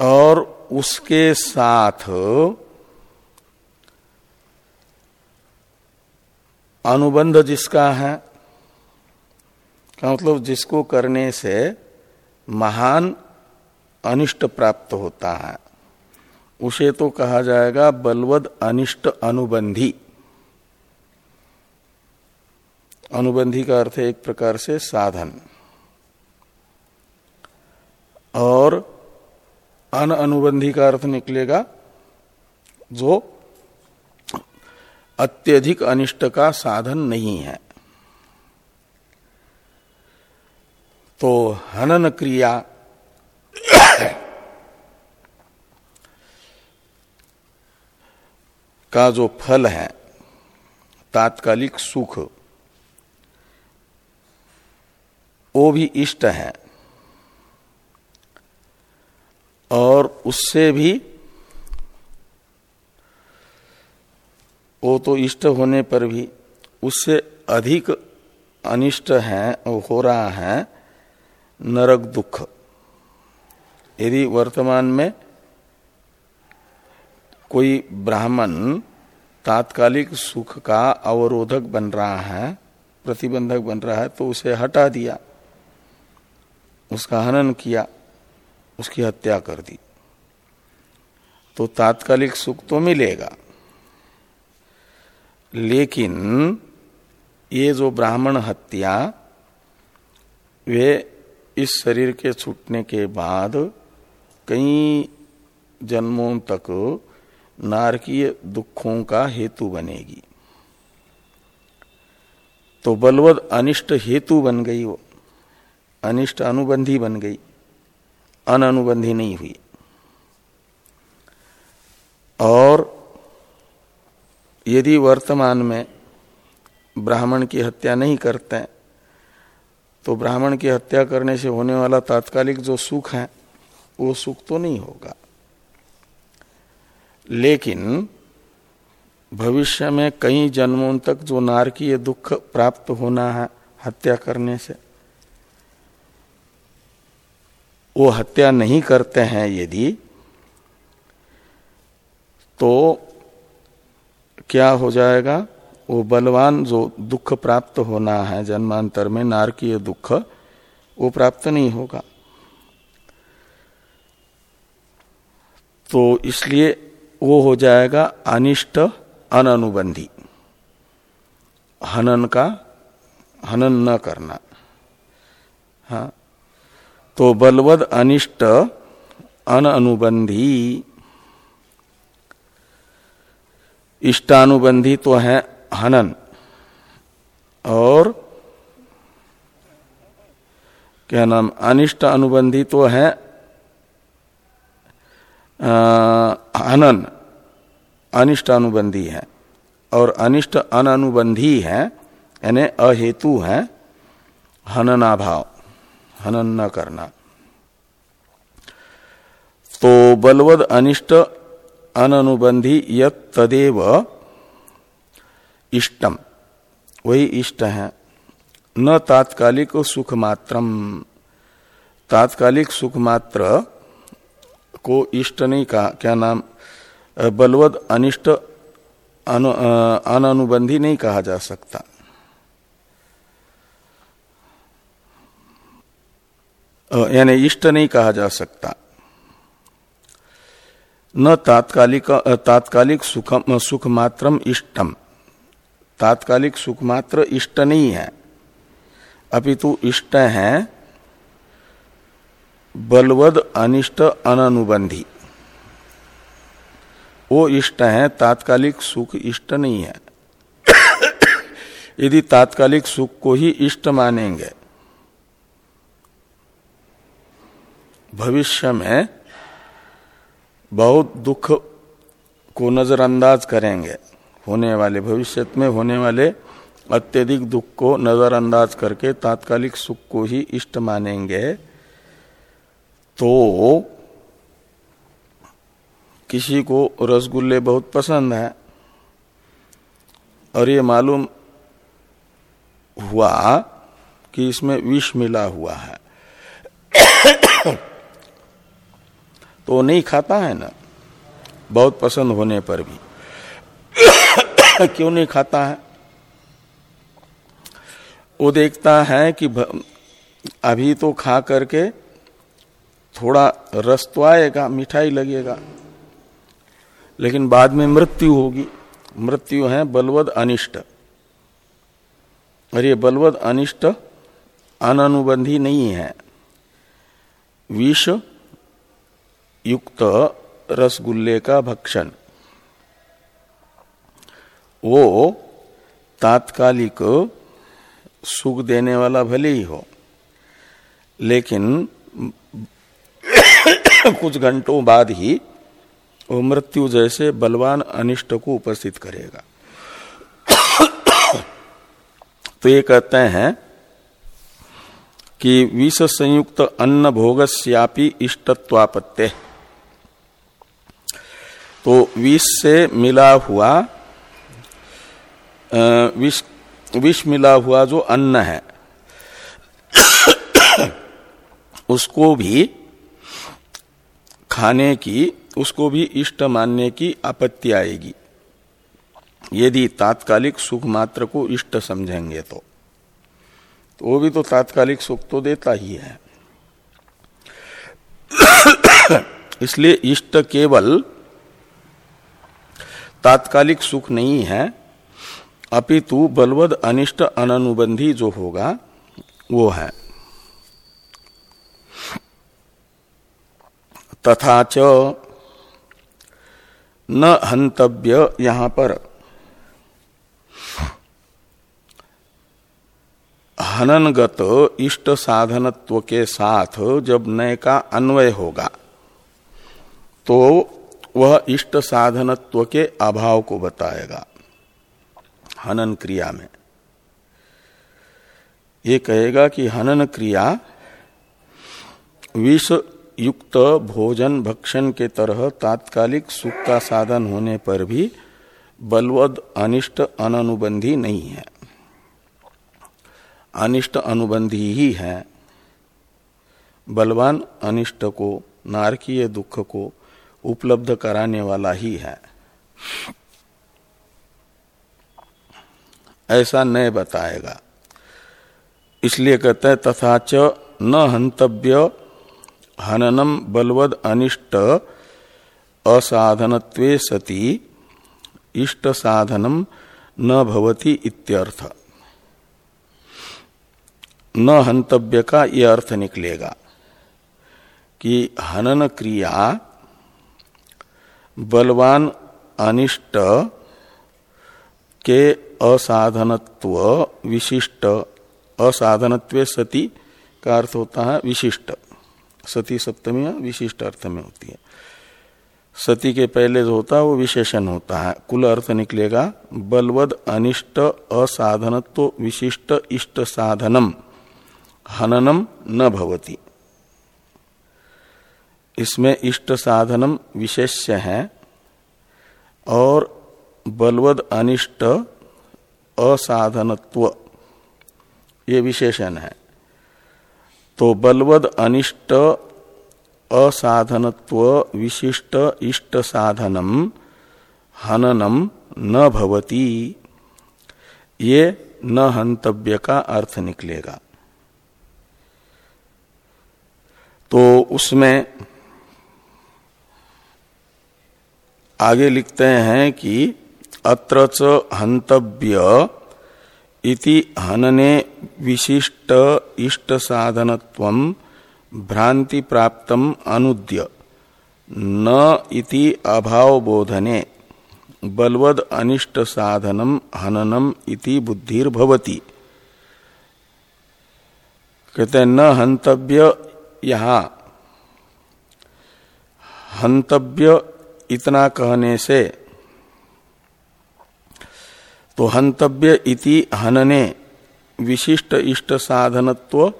और उसके साथ अनुबंध जिसका है मतलब जिसको करने से महान अनिष्ट प्राप्त होता है। उसे तो कहा जाएगा बलवद अनिष्ट अनुबंधी। अनुबंधी का अर्थ है एक प्रकार से साधन। और अन अनुबंधी का अर्थ निकलेगा, जो अत्यधिक अनिष्ट का साधन नहीं है। तो हनन क्रिया का जो फल है, तात्कालिक सुख, वो भी इष्ट है। और उससे भी वो तो इष्ट होने पर भी उससे अधिक अनिष्ट है हो रहा है नरक दुख। यदि वर्तमान में कोई ब्राह्मण तात्कालिक सुख का अवरोधक बन रहा है, प्रतिबंधक बन रहा है तो उसे हटा दिया, उसका हनन किया। उसकी हत्या कर दी। तो तात्कालिक सुख तो मिलेगा। लेकिन ये जो ब्राह्मण हत्या, वे इस शरीर के छूटने के बाद कई जन्मों तक नारकीय दुखों का हेतु बनेगी। तो बलवद अनिष्ट हेतु बन गई वो। अनिष्ट अनुबंधी बन गई। अननुबंधी नहीं हुई। और यदि वर्तमान में ब्राह्मण की हत्या नहीं करते तो ब्राह्मण की हत्या करने से होने वाला तात्कालिक जो सुख है, वो सुख तो नहीं होगा। लेकिन भविष्य में कई जन्मों तक जो नारकीय दुख प्राप्त होना है हत्या करने से वो हत्या नहीं करते हैं यदि तो क्या हो जाएगा? वो बलवान जो दुख प्राप्त होना है, जन्मांतर में नारकीय दुख, वो प्राप्त नहीं होगा। तो इसलिए वो हो जाएगा अनिष्ट अनुबंधी हनन का हनन न करना। हाँ तो बलवद अनिष्ट अन अनुबंधी। इष्टानुबंधी तो है हनन। और क्या नाम? अनिष्ट अनुबंधी तो है हनन। अनिष्ट अनुबंधी है। और अनिष्ट अनुबंधी है, यानी अहेतु है, हननाभाव। हनन न करना। तो बलवद अनिष्ट अननुबंधी यद तदेव इष्टम। वही इष्ट है। न तात्कालिक सुख मात्रम तात्कालिक सुख मात्र को इष्ट नहीं कहा। क्या नाम? बलवद अनिष्ट अन अनुबंधी नहीं कहा जा सकता। यानी इष्ट नहीं कहा जा सकता। न तात्कालिक तात्कालिक सुख सुख मात्रम इष्टम। तात्कालिक सुख मात्र इष्ट नहीं है। अपितु इष्ट है बलवद अनिष्ट अनुबंधी वो इष्ट है, तात्कालिक सुख इष्ट नहीं है। यदि तात्कालिक सुख को ही इष्ट मानेंगे भविष्य में बहुत दुख को नजरअंदाज करेंगे। होने वाले, भविष्य में होने वाले अत्यधिक दुख को नजरअंदाज करके तात्कालिक सुख को ही इष्ट मानेंगे। तो किसी को रसगुल्ले बहुत पसंद है। और ये मालूम हुआ कि इसमें विष मिला हुआ है। तो नहीं खाता है ना। बहुत पसंद होने पर भी। क्यों नहीं खाता है? वो देखता है कि अभी तो खा करके थोड़ा रस तो आएगा, मिठाई लगेगा। लेकिन बाद में मृत्यु होगी। मृत्यु है बलवद अनिष्ट। ये बलवद अनिष्ट अननुबंधी नहीं है। विष युक्त रसगुल्ले का भक्षण। वो तात्कालिक सुख देने वाला भले ही हो, लेकिन कुछ घंटों बाद ही वो मृत्यु जैसे बलवान अनिष्ट को उपस्थित करेगा। तो ये कहते हैं कि विष संयुक्त अन्न भोगस्यापी इष्टत्वापत्य तो विष से मिला हुआ विष विष मिला हुआ जो अन्न है उसको भी खाने की उसको भी इष्ट मानने की आपत्ति आएगी। यदि तात्कालिक सुख मात्र को इष्ट समझेंगे तो, तो वो भी तो तात्कालिक सुख तो देता ही है। इसलिए इष्ट केवल तात्कालिक सुख नहीं है, अपितु बलवद अनिष्ट अनुबंधी जो होगा, वो है। तथा च न हंतव्य यहाँ पर। हननगत इष्ट साधनत्व के साथ जब नय का अन्वय होगा तो वह इष्ट साधनत्व के अभाव को बताएगा। हनन क्रिया में। ये कहेगा कि हनन क्रिया विष युक्त भोजन भक्षण के तरह तात्कालिक सुख का साधन होने पर भी बलवद, अनिष्ट अनुबंधी नहीं है। अनिष्ट, अनुबंधी ही है। बलवान, अनिष्ट को, नारकीय दुख को उपलब्ध कराने वाला ही है। ऐसा न बताएगा। इसलिए कहते हैं, तथा च न हंतव्य हननम बलवद अनिष्ट असाधनत्वे सती इष्ट साधनम न भवति इत्यर्थ। न हंतव्य का यह अर्थ निकलेगा कि हनन क्रिया बलवान अनिष्ट के असाधनत्व विशिष्ट। असाधनत्व सती का अर्थ होता है विशिष्ट। सती सप्तमी विशिष्ट अर्थ में होती है। सती के पहले जो होता है वो विशेषण होता है। कुल अर्थ निकलेगा, बलवद अनिष्ट असाधनत्व विशिष्ट इष्ट साधनम, हननम न भवती। इसमें इष्ट साधनम विशेष्य है और बलवद अनिष्ट असाधनत्व, ये विशेषण है। तो बलवद अनिष्ट असाधनत्व विशिष्ट इष्ट साधनम हननम न भवती। ये न हंतव्य का अर्थ निकलेगा। तो उसमें आगे लिखते हैं कि अत्र हंतव्य इति हनने विशिष्ट इष्ट साधनत्व भ्रांति प्राप्त अनुद्य। न इति अभाव बोधने बलवद अनिष्ट साधनम हननम इति बुद्धिर्भवती। कहते न हंतव्य यहाँ। हंतव्य इतना कहने से तो हंतव्य इति हनने, विशिष्ट इष्ट साधनत्व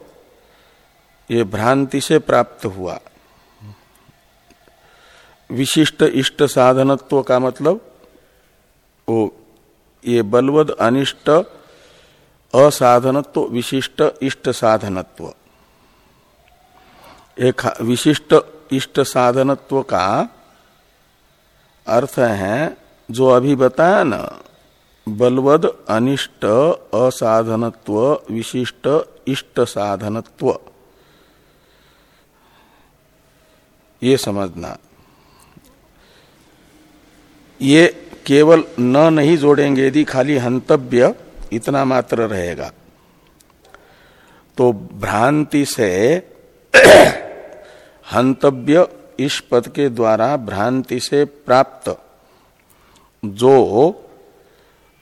ये भ्रांति से प्राप्त हुआ। विशिष्ट इष्ट साधनत्व का मतलब वो ये बलवद, अनिष्ट, असाधनत्व, विशिष्ट इष्ट साधनत्व। एक विशिष्ट इष्ट साधनत्व का अर्थ है जो अभी बताया ना, बलवद, अनिष्ट, असाधनत्व, विशिष्ट, इष्ट साधनत्व। ये समझना। ये केवल न नहीं जोड़ेंगे, यदि खाली हंतव्य इतना मात्र रहेगा। तो भ्रांति से हंतव्य इस पद के द्वारा भ्रांति से प्राप्त। जो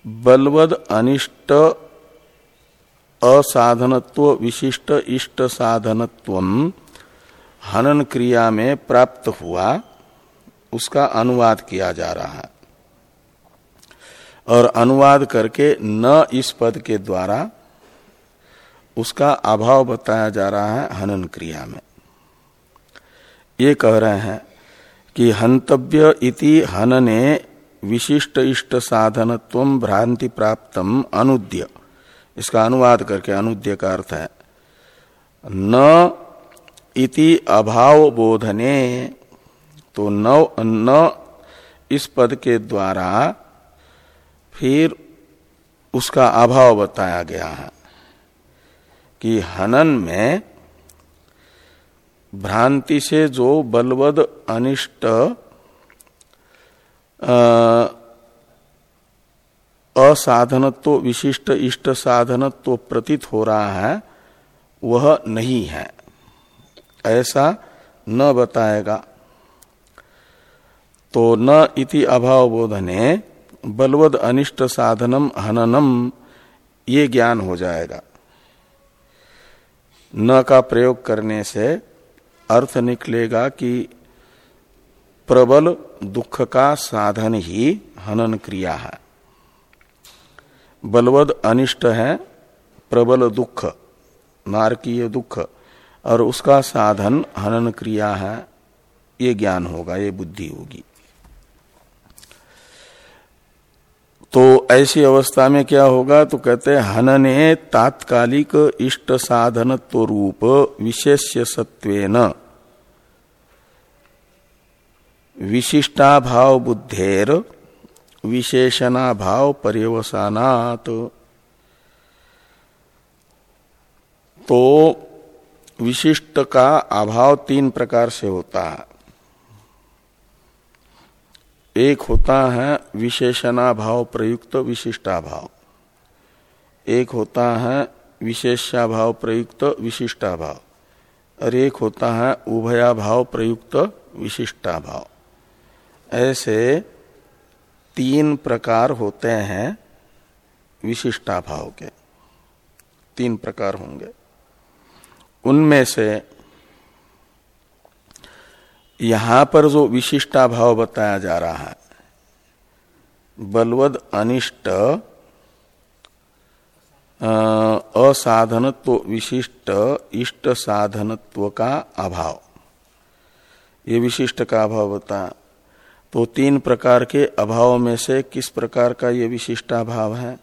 बलवद अनिष्ट असाधनत्व विशिष्ट इष्ट साधनत्व हनन क्रिया में प्राप्त हुआ, उसका अनुवाद किया जा रहा है। और अनुवाद करके न इस पद के द्वारा उसका अभाव बताया जा रहा है हनन क्रिया में। ये कह रहे हैं कि हंतव्य इति हनने विशिष्ट इष्ट साधनत्व भ्रांति प्राप्तम अनुद्य। इसका अनुवाद करके अनुद्य का अर्थ है, न इति अभाव बोधने तो न न इस पद के द्वारा फिर उसका अभाव बताया गया है कि हनन में भ्रांति से जो बलवद अनिष्ट असाधनत्व विशिष्ट इष्ट साधनत्व प्रतीत हो रहा है, वह नहीं है। ऐसा न बताएगा। तो न इति अभाव बोधने बलवद अनिष्ट साधनम हननम, ये ज्ञान हो जाएगा। न का प्रयोग करने से अर्थ निकलेगा कि प्रबल दुख का साधन ही हनन क्रिया है। बलवद अनिष्ट है, प्रबल दुख, नारकीय दुख, और उसका साधन हनन क्रिया है, ये ज्ञान होगा, ये बुद्धि होगी। तो ऐसी अवस्था में क्या होगा? तो कहते हैं, हनने तात्कालिक इष्ट साधनत्व रूप विशेष्य सत्वेन। विशिष्टाभाव बुद्धेर विशेषणाभाव पर्यवसानात तो विशिष्ट का अभाव तीन प्रकार से होता है। एक होता है विशेषणाभाव, प्रयुक्त विशिष्टाभाव। एक होता है विशेषाभाव प्रयुक्त विशिष्टाभाव। और एक होता है उभयाभाव, प्रयुक्त विशिष्टाभाव। ऐसे तीन प्रकार होते हैं विशिष्टाभाव के। तीन प्रकार होंगे। उनमें से यहाँ पर जो विशिष्टा भाव बताया जा रहा है, बलवद, अनिष्ट असाधनत्व, विशिष्ट, इष्ट साधनत्व का अभाव। ये विशिष्ट का अभाव बता। तो तीन प्रकार के अभाव में से किस प्रकार का ये विशिष्टा भाव है?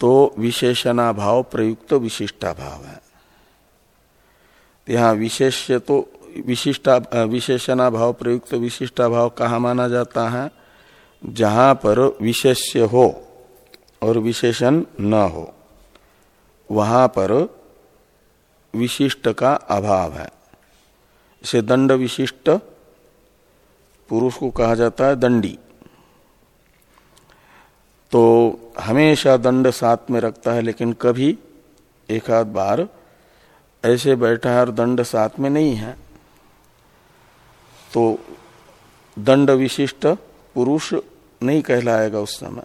तो विशेषणा भाव, प्रयुक्त विशिष्टा भाव है। यहाँ विशेष्य तो विशिष्टा विशेषणा भाव, प्रयुक्त विशिष्टा भाव कहा माना जाता है? जहाँ पर विशेष्य हो और विशेषण न हो, वहाँ पर विशिष्ट का अभाव है। इसे दंड विशिष्ट पुरुष को कहा जाता है दंडी। तो हमेशा दंड साथ में रखता है, लेकिन कभी एक आध बार ऐसे बैठा है और दंड साथ में नहीं है। तो दंड विशिष्ट पुरुष नहीं कहलाएगा उस समय।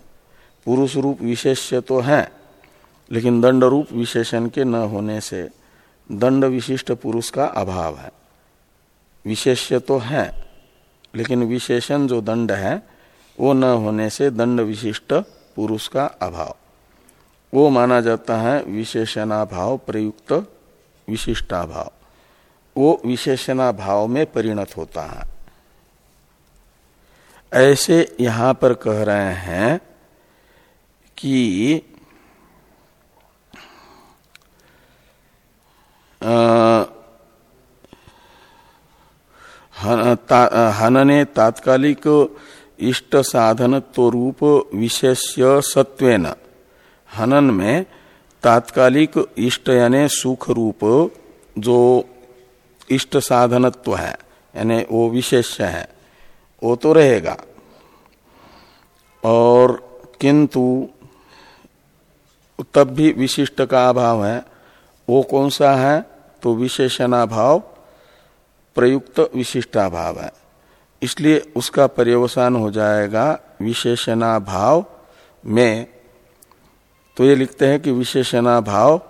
पुरुष रूप विशेष्य तो है, लेकिन दंड रूप विशेषण के न होने से दंड विशिष्ट पुरुष का अभाव है। विशेष्य तो है, लेकिन विशेषण जो दंड है, वो न होने से दंड विशिष्ट पुरुष का अभाव। वो माना जाता है विशेषणाभाव प्रयुक्त विशिष्टाभाव। वो विशेषणा भाव में परिणत होता है। ऐसे यहाँ पर कह रहे हैं कि हनने तात्कालिक इष्ट साधन तो रूप विशेष्य सत्वेन। हनन में तात्कालिक इष्ट यानी सुख रूप जो इष्ट साधनत्व है, यानी वो विशेष्य है, वो तो रहेगा। और किंतु तब भी विशिष्ट का अभाव है। वो कौन सा है? तो विशेषणाभाव प्रयुक्त विशिष्टाभाव है। इसलिए उसका पर्यवसान हो जाएगा विशेषणाभाव में। तो ये लिखते हैं कि विशेषणाभाव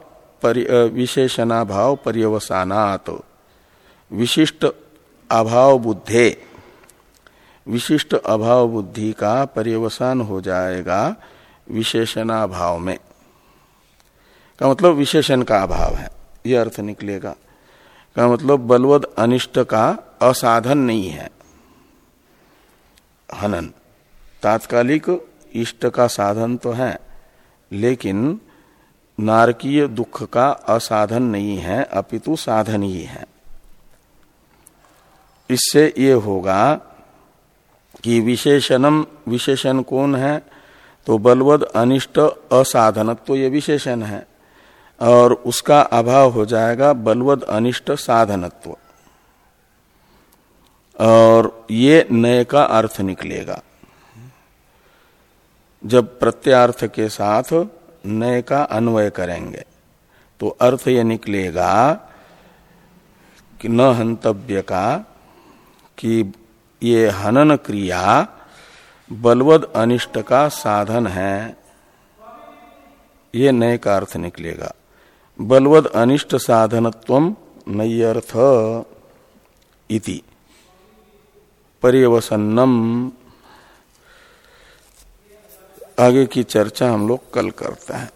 विशेषणाभाव पर्यवसानात। तो विशिष्ट अभाव बुद्धे विशिष्ट अभाव बुद्धि का पर्यवसान हो जाएगा विशेषणाभाव में का मतलब विशेषण का अभाव है यह अर्थ निकलेगा। का मतलब बलवद अनिष्ट का असाधन नहीं है। हनन, तात्कालिक इष्ट का साधन तो है, लेकिन नारकीय दुख का असाधन नहीं है, अपितु साधन ही है। इससे ये होगा कि विशेषणम, विशेषण कौन है? तो बलवद, अनिष्ट, असाधनत्व तो ये विशेषण है। और उसका अभाव हो जाएगा बलवद, अनिष्ट, साधनत्व। और ये नए का अर्थ निकलेगा। जब प्रत्यार्थ के साथ नए का अन्वय करेंगे तो अर्थ ये निकलेगा कि न हंतव्य का कि ये हनन क्रिया बलवद अनिष्ट का साधन है। ये नए का अर्थ निकलेगा। बलवद अनिष्ट साधनत्व नयर्थ इति। पर्यवसन्नम। आगे की चर्चा हम लोग कल करते हैं।